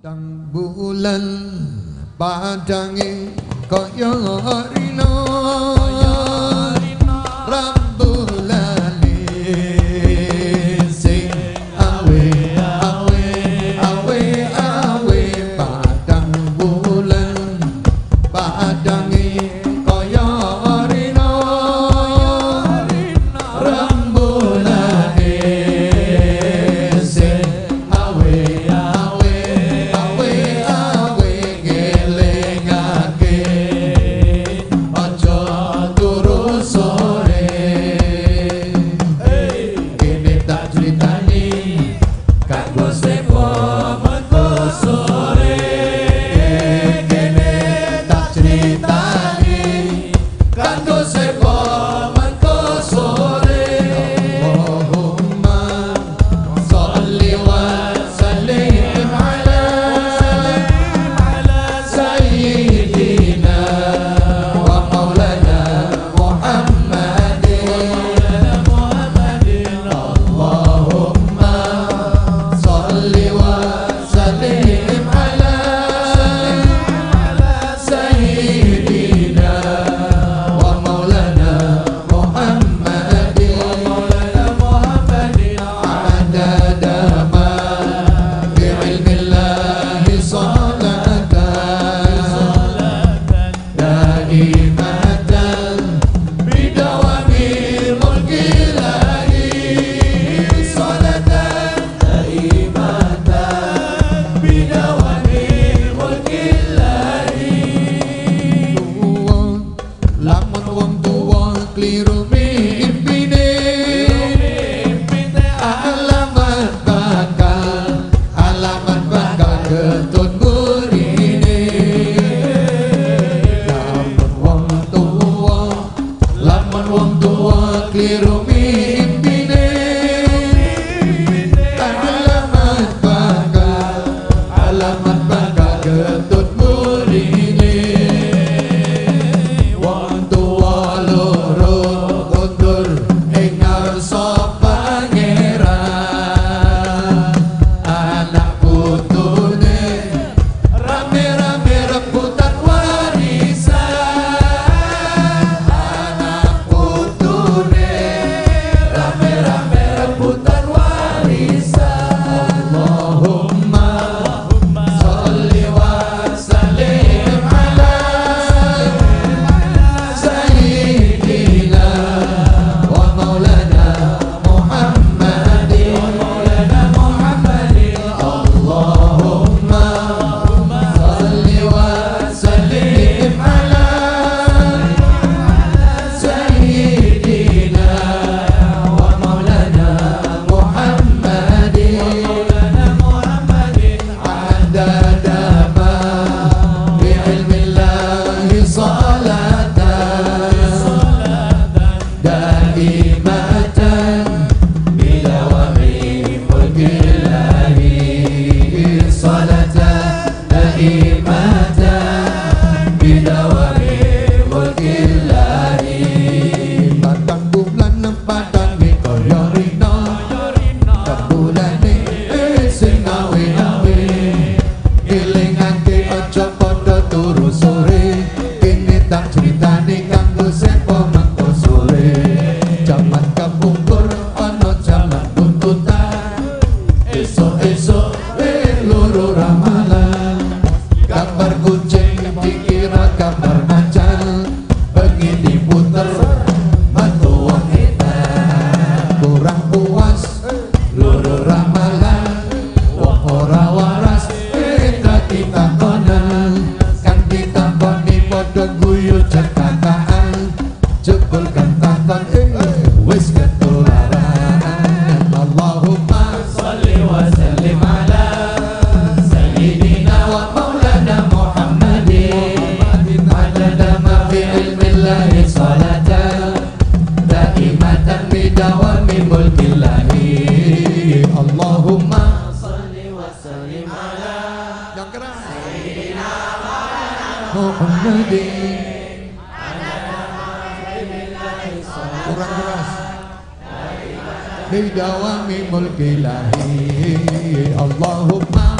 Dang bulan badangi kok yo rino ketun إيمان Dor ramalan ora waras kita Jebol kan tahtan eh. Muhammadin kurang keras Bidawami mulkilahi Allahumma